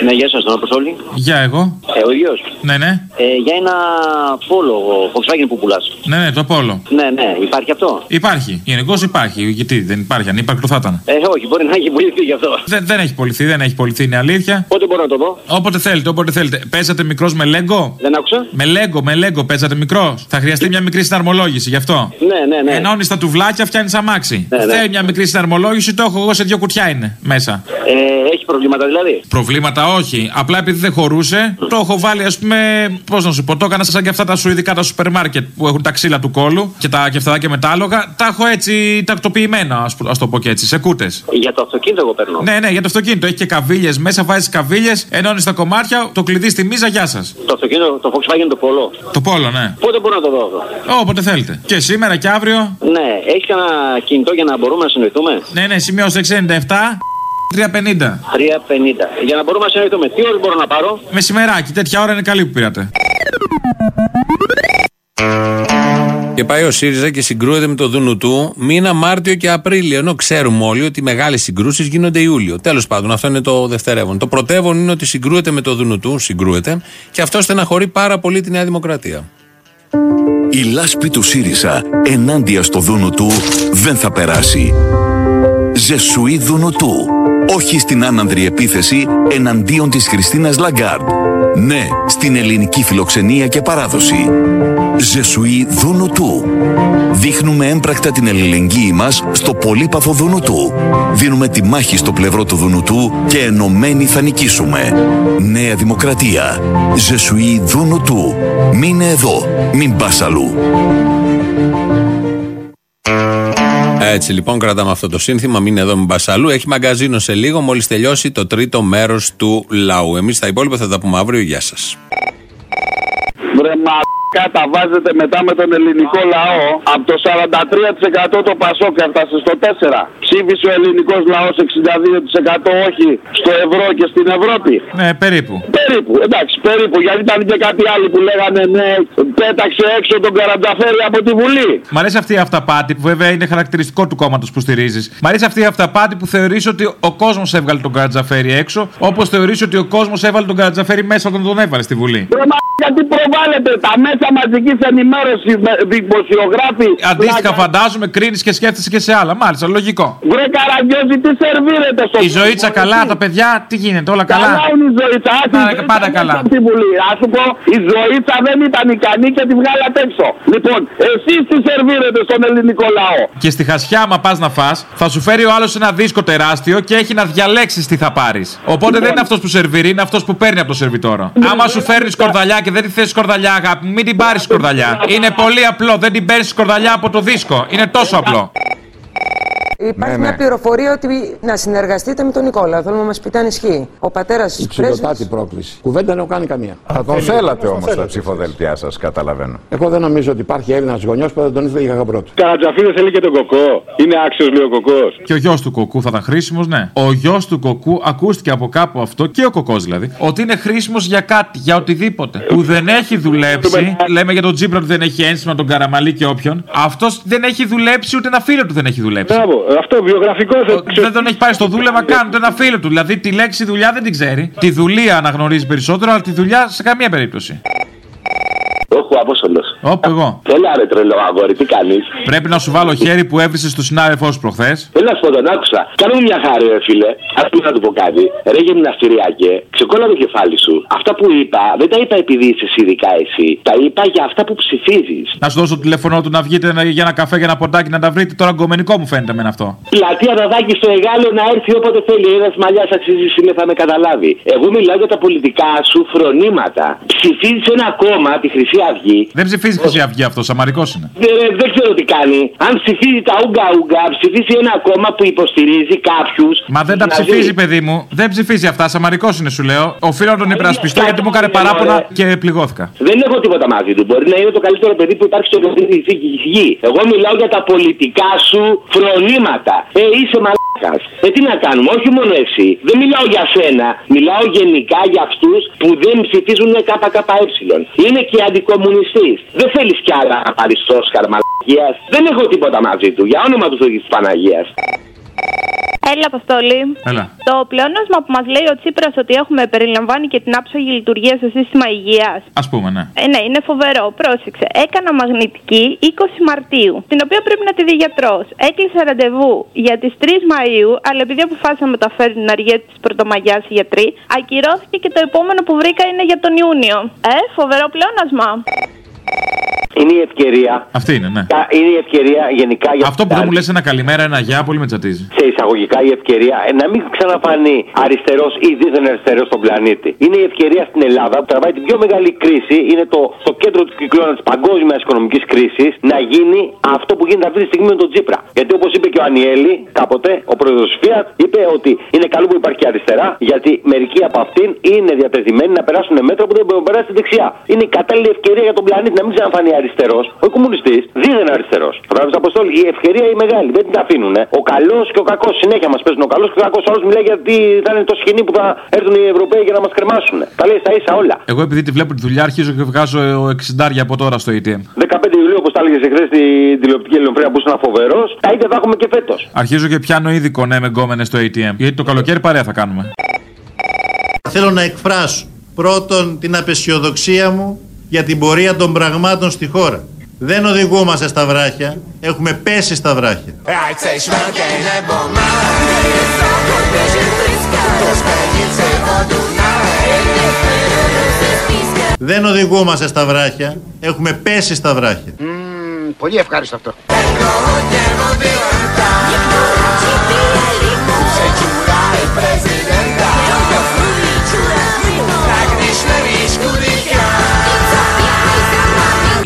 Ναι, γεια σας, τον Αποστόλη. Για εγώ. Ε, ο ίδιος. Ναι, ναι. Ε, για ένα πόλο Volkswagen που πουλάς. Ναι, ναι, το Απόλο. Ναι, ναι, υπάρχει αυτό; Υπάρχει. Γενικώς υπάρχει. Γιατί δεν υπάρχει. Ανύπαρκτο θα ήταν. Ε, όχι, μπορεί να έχει πουληθεί γι' αυτό. Δεν, δεν έχει πολιθεί, δεν έχει πολιθεί, είναι αλήθεια. Πότε μπορώ να το δω; Όποτε θέλετε, όποτε θέλετε. Παίζατε μικρός με λέγκο. Δεν άκουσα. Με λέγκο, με λέγκο, παίζατε μικρό; Θα χρειαστεί μια μικρή συναρμολόγηση γι' αυτό. Ναι, ναι, ναι. Ενώνεις τα τουβλάκια, φτιάχνεις αμάξι. Ναι, ναι. Θέλει μια μικρή συναρμολόγηση, το έχω εγώ σε δύο κουτιά είναι μέσα. Ε, έχει προβλήματα δηλαδή; Προβλήματα όχι. Απλά επειδή δεν χωρούσε, το έχω βάλει, ας πούμε, πώς να σου πω, το έκανα σαν και αυτά τα σουηδικά τα σούπερ μάρκετ που έχουν τα ξύλα του κόλου και τα κεφταδάκια με τα άλογα. Τα έχω έτσι τακτοποιημένα, ας το πω και έτσι, σε κούτες. Για το αυτοκίνητο εγώ παίρνω. Ναι, ναι, για το αυτοκίνητο. Έχει και καβίλε μέσα, βάζεις καβίλε, ενώνεις τα κομμάτια, το κλειδί στη μίζα, γεια σας. Το αυτοκίνητο, το Volkswagen το Polo. Το πόλο, ναι. Πότε μπορώ να το δω αυτό; Όποτε θέλετε. Και σήμερα και αύριο. Ναι, έχει ένα κινητό για να μπορούμε να συνοηθούμε; Ναι, ναι, σημειώστε 67. 350. 350. Για να μπορούμε να συνοηθούμε. Τι ώρες μπορώ να πάρω; Μεσημεράκι, τέτοια ώρα είναι καλή που πήρατε. Και πάει ο ΣΥΡΙΖΑ και συγκρούεται με το Δούνου του μήνα Μάρτιο και Απρίλιο. Ενώ ξέρουμε όλοι ότι οι μεγάλες συγκρούσεις γίνονται Ιούλιο. Τέλος πάντων, αυτό είναι το δευτερεύον. Το πρωτεύον είναι ότι συγκρούεται με το Δούνου του, συγκρούεται, και αυτό στεναχωρεί πάρα πολύ τη Νέα Δημοκρατία. Η λάσπη του ΣΥΡΙΖΑ ενάντια στο Δούνου του δεν θα περάσει. Ζεσουή Δούνου του. Όχι στην άνανδρη επίθεση εναντίον της Χριστίνας Λαγκάρντ. Ναι στην ελληνική φιλοξενία και παράδοση. Ζεσουή Δουνουτού. Δείχνουμε έμπρακτα την αλληλεγγύη μας στο πολύπαθο Δουνουτού. Δίνουμε τη μάχη στο πλευρό του Δουνουτού και ενωμένοι θα νικήσουμε. Νέα Δημοκρατία. Ζεσουή Δουνουτού. Μείνε εδώ. Μην πας αλλού. Έτσι λοιπόν κρατάμε αυτό το σύνθημα. Μην εδώ με μπασαλού. Έχει μαγκαζίνο σε λίγο, μόλις τελειώσει το τρίτο μέρος του λαού. Εμείς τα υπόλοιπα θα τα πούμε αύριο. Γεια σας. Βρε μαλάκα τα βάζετε μετά με τον ελληνικό λαό. Από το 43% το Πασόκ έφτασε στο 4. Ψήφισε ο ελληνικός λαός 62% όχι στο ευρώ και στην Ευρώπη. Ναι, περίπου. Περίπου, εντάξει, περίπου. Γιατί ήταν και κάτι άλλο που λέγανε ναι, πέταξε έξω τον Καρανταφέρη από τη Βουλή. Μ' αρέσει αυτή η αυταπάτη που βέβαια είναι χαρακτηριστικό του κόμματος που στηρίζεις. Μ' αρέσει αυτή η αυταπάτη που θεωρείς ότι ο κόσμος έβγαλε τον Καρατζαφέρη έξω, όπως θεωρείς ότι ο κόσμος έβαλε τον Καρατζαφέρη μέσα όταν τον έβαλε στη Βουλή. Βρε μαλάκα τι προβάλλετε, τα μέσα μαζικής ενημέρωσης, με- δημοσιογράφοι. Αντίστοιχα, φαντάζομαι, κρίνεις και σκέφτεσαι και σε άλλα. Μάλιστα, λογικό. Βρε Καραγκιόζη, τι σερβίρετε στο Η ζωήτσα καλά, τα παιδιά, τι γίνεται, όλα καλά; Καλά είναι η ζωήτσα. Άσε, η Πάντα- ζωήτσα πάντα μέσα καλά. από τη Βουλή. Α σου πω, η ζωήτσα δεν ήταν ικανή και τη βγάλατε έξω. Λοιπόν, εσείς τι σερβίρετε στον ελληνικό λαό; Και στη χασιά, άμα πας να φά, θα σου φέρει ο άλλος ένα δίσκο τεράστιο και έχει να διαλέξεις τι θα πάρεις. Οπότε δεν είναι αυτός που σερβίρει, είναι αυτός που παίρνει από το σερβιτόρο. Άμα σου φέρνεις σκορδαλιά και δεν τη θες σκορδαλιά, αγάπη μου, μην την πάρεις σκορδαλιά. Είναι πολύ απλό, δεν την παίρνεις σκορδαλιά από το δίσκο. Είναι τόσο απλό. Υπάρχει Ναι, μια ναι. πληροφορία ότι να συνεργαστείτε με τον Νικόλα. Θέλουμε να μας πείτε αν ισχύει. Ο πατέρας της Υψηλωτάτη πρόκληση. Κουβέντα δεν έχω κάνει καμία. Θα τον θέλατε όμως στα ψηφοδέλτια σας, καταλαβαίνω. Εγώ δεν νομίζω ότι υπάρχει Έλληνας γονιός που δεν τον ήθελε για γαμπρό τους. Καρατζαφίδε θέλει και τον κοκό. Είναι άξιος, λέει ο κοκός. Και ο γιος του κοκού θα ήταν χρήσιμος, ναι. Ο γιος του κοκού ακούστηκε από κάπου αυτό, και ο κοκός δηλαδή, ότι είναι χρήσιμος για κάτι, για οτιδήποτε. Που δεν έχει δουλέψει. Λέμε για τον Τζίπρα ότι δεν έχει ένσημα, τον Καραμαλή και όποιον. Αυτός δεν έχει δουλέψει, ούτε ένα φίλο του δεν έχει δουλέψει. Μπράβο, αυτό βιογραφικό Δεν τον έχει πάρει στο δούλευμα καν, ούτε ένα φίλο του. Δηλαδή τη λέξη δουλειά δεν την ξέρει. Τη δουλεία αναγνωρίζει περισσότερο, αλλά τη δουλειά σε καμία περίπτωση. Όχι, ο Απόστολος. Όπου εγώ. Έλα ρε τρελό αγόρι, τι κάνεις; Πρέπει να σου βάλω χέρι που έβρισε στο συνάδελφό σου προχθές. Έλα σου πω τον άκουσα. Κάνε μου μια χάρη, ρε φίλε. Α πούμε να του πω κάτι. Ρε γυμναστηριακέ, ξεκόλα το κεφάλι σου. Αυτά που είπα δεν τα είπα επειδή είσαι εσύ ειδικά εσύ. Τα είπα για αυτά που ψηφίζεις. Να σου δώσω το τηλέφωνο του να βγείτε να- για ένα καφέ, για ένα ποτάκι να τα βρείτε. Τώρα γκομενικό μου φαίνεται με αυτό. Πλατεία Δαδάκη στο Εγάλεο να έρθει όποτε θέλει. Ένας μαλλιάς αξίζεις σήμερα θα με καταλάβει. Εγώ μιλάω για τα πολιτικά σου φρονήματα. Ψηφίζεις ένα κόμμα, τη Χρυσή Αυγή. Δεν ψηφίζεις Χρυσή Αυγή αυτός, αμαρικό είναι. Δεν, δεν ξέρω τι κάνει. Αν ψηφίζει τα ουγκα ουγκα, ψηφίζει ένα κόμμα που υποστηρίζει κάποιους. Μα δεν τα ψηφίζει, παιδί μου. Δεν ψηφίζει αυτά. Σαμαρικός είναι, σου λέω. Οφείλω να τον υπερασπιστώ γιατί μου έκανε παράπονα και πληγώθηκα. Δεν έχω τίποτα μαζί του. Μπορεί να είναι το καλύτερο παιδί που υπάρχει στο στη γης. Εγώ μιλάω για τα πολιτικά σου φρονήματα. Ε, είσαι μαλάκας. Ε, τι να κάνουμε, όχι μόνο εσύ. Δεν μιλάω για σένα. Μιλάω γενικά για αυτούς που δεν ψηφίζουν ΚΚΕ. Είναι και αντικομουνιστή. Δεν θέλεις κι άλλα να πάρεις το Όσκαρ μαλακίας. Δεν έχω τίποτα μαζί του. Για όνομα του Θεού και της Παναγίας. Έλα, Αποστολή. Έλα. Το πλεόνασμα που μας λέει ο Τσίπρας ότι έχουμε περιλαμβάνει και την άψογη λειτουργία στο σύστημα υγείας. Α πούμε, ναι. Ε, ναι, είναι φοβερό. Πρόσεξε. Έκανα μαγνητική 20 Μαρτίου, την οποία πρέπει να τη δει γιατρός. Έκλεισα ραντεβού για τις 3 Μαου, αλλά επειδή αποφάσισαν να μεταφέρουν την αργία της Πρωτομαγιάς οι γιατροί, ακυρώθηκε και το επόμενο που βρήκα είναι για τον Ιούνιο. Ε, φοβερό πλεόνασμα. Είναι η ευκαιρία. Αυτή είναι, ναι. Τα- Είναι η ευκαιρία γενικά για Αυτό που δεν μου λες ένα καλημέρα, ένα γεια, πολύ με τσατίζει. σε εισαγωγικά η ευκαιρία ε, να μην ξαναφανεί αριστερός ή δίθεν αριστερός στον πλανήτη. Είναι η ευκαιρία στην Ελλάδα που τραβάει την πιο μεγάλη κρίση, είναι το, στο κέντρο του κυκλώνα της παγκόσμιας οικονομικής κρίσης, να γίνει αυτό που γίνεται αυτή τη στιγμή με τον Τζίπρα. Γιατί όπως είπε και ο Ανιέλη κάποτε, ο πρόεδρος Φιατ, είπε ότι είναι καλό που υπάρχει και αριστερά, γιατί μερικοί από αυτήν είναι διατεθειμένοι να περάσουν μέτρα που δεν μπορούν να περάσει δεξιά. Είναι η κατάλληλη ευκαιρία για τον πλανήτη να μην ξαναφανεί αριστερός, ο κομμουνιστής, δίδεν αριστερός. Κατάλαβε Αποστόλη, η ευκαιρία η μεγάλη, δεν την αφήνουν. Ο καλός και ο κακός συνέχεια μας παίζουν. Ο καλός και ο κακός άλλος μιλάει γιατί θα είναι το σκηνή που θα έρθουν οι Ευρωπαίοι για να μας κρεμάσουν. Τα λέει στα ίσα όλα. Εγώ επειδή τη βλέπω τη δουλειά, αρχίζω και βγάζω 60 από τώρα στο ATM. 15 Ιουλίου, όπως τα έλεγες εχθέ στην τηλεοπτική ελληνοφρέα που ήσουν φοβερός, τα ίδια θα έχουμε και φέτος. Αρχίζω και πιάνω ήδη κονέ με γκόμενε στο ATM. Γιατί το καλοκαίρι παρέα θα κάνουμε. Θέλω να εκφράσω πρώτον την απεσιοδοξία μου για την πορεία των πραγμάτων στη χώρα. Δεν οδηγούμαστε στα βράχια, έχουμε πέσει στα βράχια. Do zmenit się o Dunaj Nie chwyły ze spiska Δεν οδηγούμαστε στα βράχια, έχουμε πέσει στα βράχια. πολύ ευχάριστο αυτό.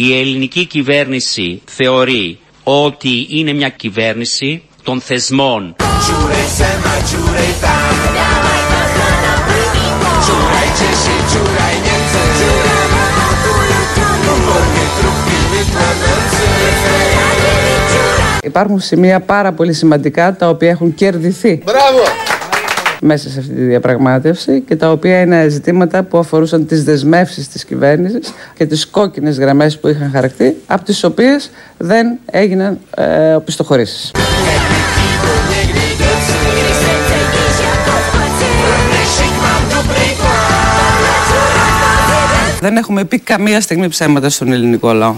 Η ελληνική κυβέρνηση θεωρεί ότι είναι μια κυβέρνηση των θεσμών. Υπάρχουν σημεία πάρα πολύ σημαντικά τα οποία έχουν κερδιθεί. Μπράβο! μέσα σε αυτή τη διαπραγμάτευση και τα οποία είναι ζητήματα που αφορούσαν τις δεσμεύσεις της κυβέρνησης και τις κόκκινες γραμμές που είχαν χαρακτεί, από τις οποίες δεν έγιναν ε. Δεν έχουμε πει καμία στιγμή ψέματα στον ελληνικό λαό.